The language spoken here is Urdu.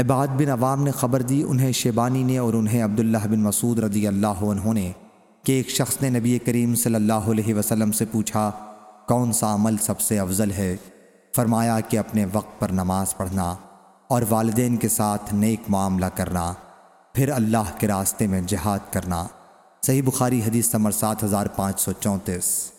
عباد بن عوام نے خبر دی انہیں شیبانی نے اور انہیں عبداللہ بن مسعود رضی اللہ عنہ نے کہ ایک شخص نے نبی کریم صلی اللہ علیہ وسلم سے پوچھا، کون سا عمل سب سے افضل ہے؟ فرمایا کہ اپنے وقت پر نماز پڑھنا اور والدین کے ساتھ نیک معاملہ کرنا، پھر اللہ کے راستے میں جہاد کرنا۔ صحیح بخاری حدیث نمبر سات ہزار پانچ سو چونتیس۔